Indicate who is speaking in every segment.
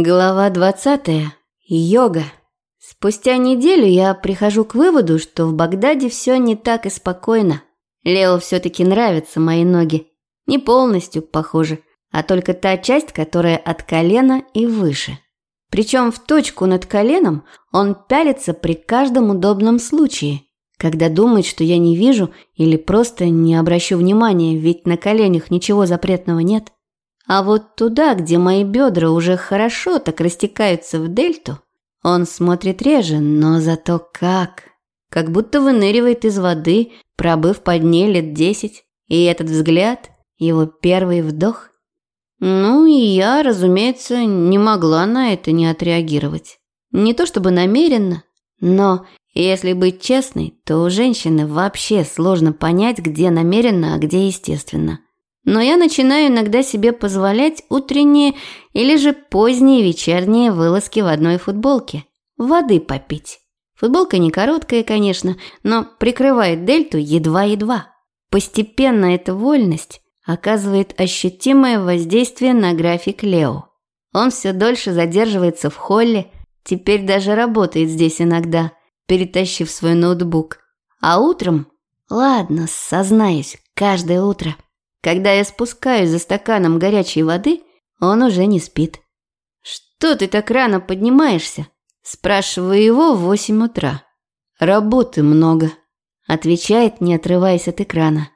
Speaker 1: Глава 20. Йога. Спустя неделю я прихожу к выводу, что в Багдаде все не так и спокойно. Лео все-таки нравятся мои ноги. Не полностью, похоже, а только та часть, которая от колена и выше. Причем в точку над коленом он пялится при каждом удобном случае, когда думает, что я не вижу или просто не обращу внимания, ведь на коленях ничего запретного нет. А вот туда, где мои бедра уже хорошо так растекаются в дельту, он смотрит реже, но зато как. Как будто выныривает из воды, пробыв под ней лет десять. И этот взгляд, его первый вдох. Ну и я, разумеется, не могла на это не отреагировать. Не то чтобы намеренно, но если быть честной, то у женщины вообще сложно понять, где намеренно, а где естественно. Но я начинаю иногда себе позволять утренние или же поздние вечерние вылазки в одной футболке. Воды попить. Футболка не короткая, конечно, но прикрывает дельту едва-едва. Постепенно эта вольность оказывает ощутимое воздействие на график Лео. Он все дольше задерживается в холле, теперь даже работает здесь иногда, перетащив свой ноутбук. А утром, ладно, сознаюсь, каждое утро – когда я спускаюсь за стаканом горячей воды, он уже не спит. «Что ты так рано поднимаешься?» Спрашиваю его в восемь утра. «Работы много», – отвечает, не отрываясь от экрана.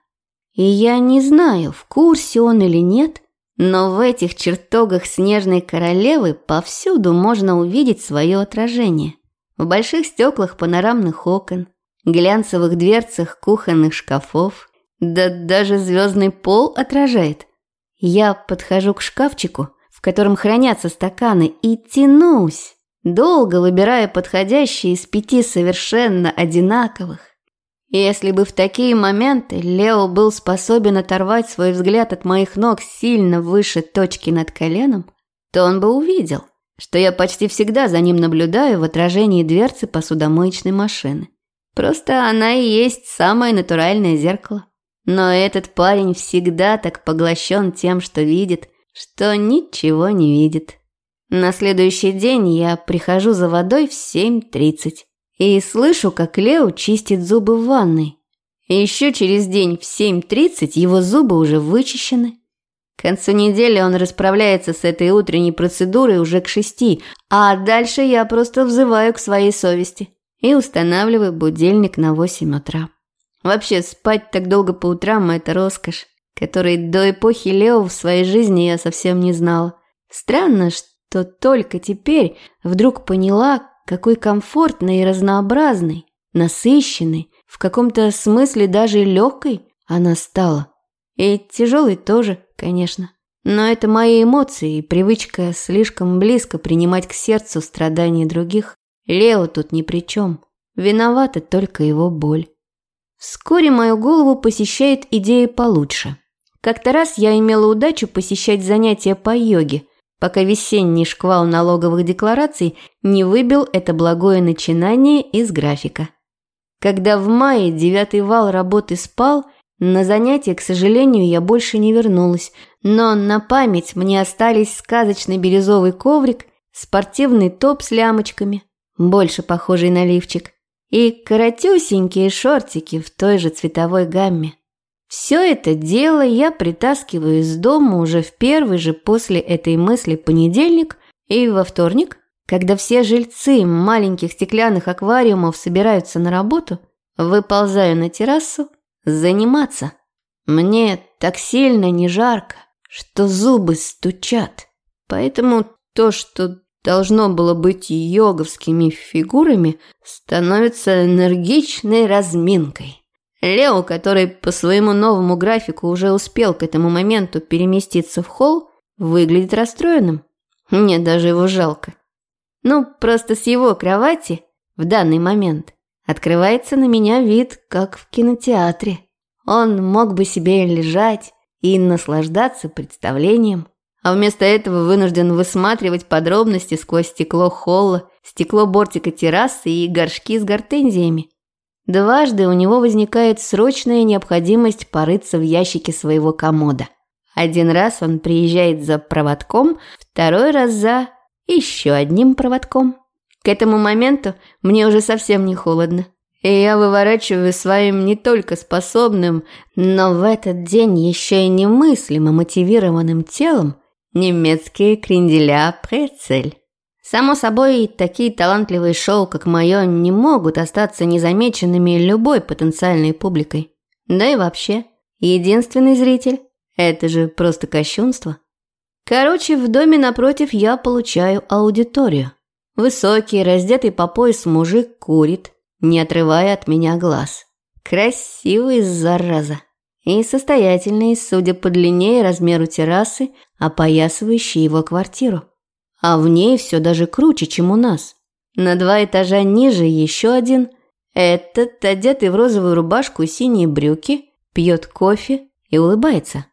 Speaker 1: И я не знаю, в курсе он или нет, но в этих чертогах снежной королевы повсюду можно увидеть свое отражение. В больших стеклах панорамных окон, глянцевых дверцах кухонных шкафов – да даже звездный пол отражает. Я подхожу к шкафчику, в котором хранятся стаканы, и тянусь, долго выбирая подходящие из пяти совершенно одинаковых. Если бы в такие моменты Лео был способен оторвать свой взгляд от моих ног сильно выше точки над коленом, то он бы увидел, что я почти всегда за ним наблюдаю в отражении дверцы посудомоечной машины. Просто она и есть самое натуральное зеркало. Но этот парень всегда так поглощен тем, что видит, что ничего не видит. На следующий день я прихожу за водой в 7.30 и слышу, как Лео чистит зубы в ванной. Еще через день в 7.30 его зубы уже вычищены. К концу недели он расправляется с этой утренней процедурой уже к шести, а дальше я просто взываю к своей совести и устанавливаю будильник на 8 утра. Вообще, спать так долго по утрам – это роскошь, которой до эпохи Лео в своей жизни я совсем не знала. Странно, что только теперь вдруг поняла, какой комфортной и разнообразной, насыщенной, в каком-то смысле даже легкой она стала. И тяжелой тоже, конечно. Но это мои эмоции и привычка слишком близко принимать к сердцу страдания других. Лео тут ни при чем. Виновата только его боль. Вскоре мою голову посещает идея получше. Как-то раз я имела удачу посещать занятия по йоге, пока весенний шквал налоговых деклараций не выбил это благое начинание из графика. Когда в мае девятый вал работы спал, на занятия, к сожалению, я больше не вернулась, но на память мне остались сказочный бирюзовый коврик, спортивный топ с лямочками, больше похожий на лифчик, и коротюсенькие шортики в той же цветовой гамме. Все это дело я притаскиваю из дома уже в первый же после этой мысли понедельник и во вторник, когда все жильцы маленьких стеклянных аквариумов собираются на работу, выползаю на террасу заниматься. Мне так сильно не жарко, что зубы стучат. Поэтому то, что должно было быть йоговскими фигурами, становится энергичной разминкой. Лео, который по своему новому графику уже успел к этому моменту переместиться в холл, выглядит расстроенным. Мне даже его жалко. Ну, просто с его кровати в данный момент открывается на меня вид, как в кинотеатре. Он мог бы себе лежать и наслаждаться представлением а вместо этого вынужден высматривать подробности сквозь стекло холла, стекло бортика террасы и горшки с гортензиями. Дважды у него возникает срочная необходимость порыться в ящике своего комода. Один раз он приезжает за проводком, второй раз за... еще одним проводком. К этому моменту мне уже совсем не холодно. И я выворачиваю своим не только способным, но в этот день еще и немыслимо мотивированным телом немецкие кренделя прецель. Само собой, такие талантливые шоу, как мое, не могут остаться незамеченными любой потенциальной публикой. Да и вообще, единственный зритель – это же просто кощунство. Короче, в доме напротив я получаю аудиторию. Высокий, раздетый по пояс мужик курит, не отрывая от меня глаз. Красивый, зараза. И состоятельный, судя по длине и размеру террасы, опоясывающий его квартиру. А в ней все даже круче, чем у нас. На два этажа ниже еще один. Этот, одетый в розовую рубашку и синие брюки, пьет кофе и улыбается.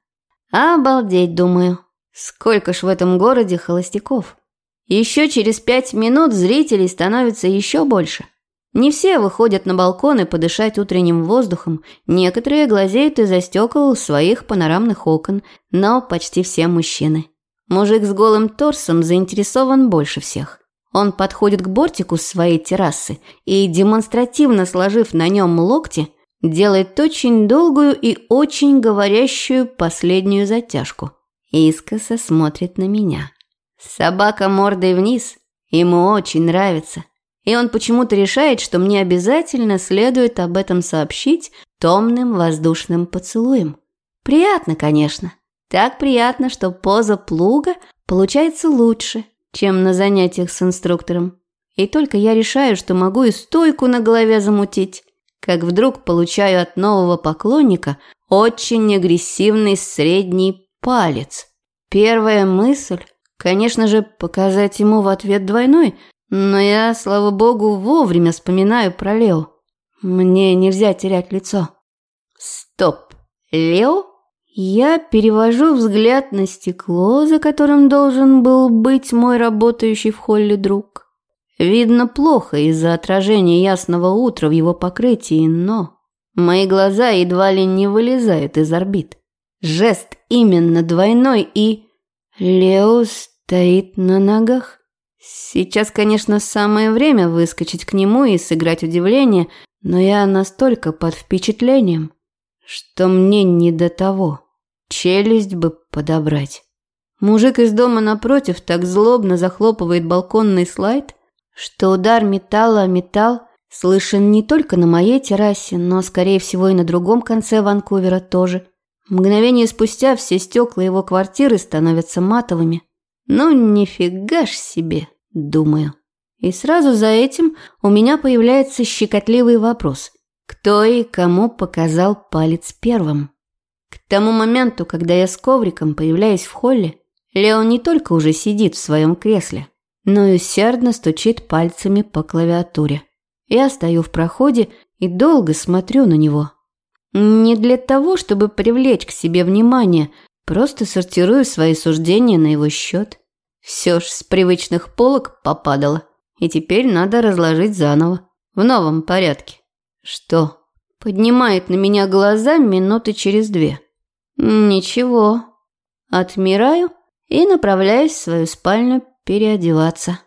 Speaker 1: Обалдеть, думаю. Сколько ж в этом городе холостяков. Еще через пять минут зрителей становится еще больше. Не все выходят на балконы подышать утренним воздухом, некоторые глазеют из-за стекол своих панорамных окон, но почти все мужчины. Мужик с голым торсом заинтересован больше всех. Он подходит к бортику своей террасы и, демонстративно сложив на нем локти, делает очень долгую и очень говорящую последнюю затяжку. Искоса смотрит на меня. Собака мордой вниз, ему очень нравится и он почему-то решает, что мне обязательно следует об этом сообщить томным воздушным поцелуем. Приятно, конечно. Так приятно, что поза плуга получается лучше, чем на занятиях с инструктором. И только я решаю, что могу и стойку на голове замутить, как вдруг получаю от нового поклонника очень агрессивный средний палец. Первая мысль, конечно же, показать ему в ответ двойной, но я, слава богу, вовремя вспоминаю про Лео. Мне нельзя терять лицо. Стоп. Лео? Я перевожу взгляд на стекло, за которым должен был быть мой работающий в холле друг. Видно плохо из-за отражения ясного утра в его покрытии, но мои глаза едва ли не вылезают из орбит. Жест именно двойной и... Лео стоит на ногах. Сейчас, конечно, самое время выскочить к нему и сыграть удивление, но я настолько под впечатлением, что мне не до того. Челюсть бы подобрать. Мужик из дома напротив так злобно захлопывает балконный слайд, что удар металла о металл слышен не только на моей террасе, но, скорее всего, и на другом конце Ванкувера тоже. Мгновение спустя все стекла его квартиры становятся матовыми. Ну, нифига ж себе, думаю. И сразу за этим у меня появляется щекотливый вопрос. Кто и кому показал палец первым? К тому моменту, когда я с ковриком появляюсь в холле, Лео не только уже сидит в своем кресле, но и усердно стучит пальцами по клавиатуре. Я стою в проходе и долго смотрю на него. Не для того, чтобы привлечь к себе внимание, просто сортирую свои суждения на его счет. Все ж с привычных полок попадало, и теперь надо разложить заново, в новом порядке. Что? Поднимает на меня глаза минуты через две. Ничего. Отмираю и направляюсь в свою спальню переодеваться.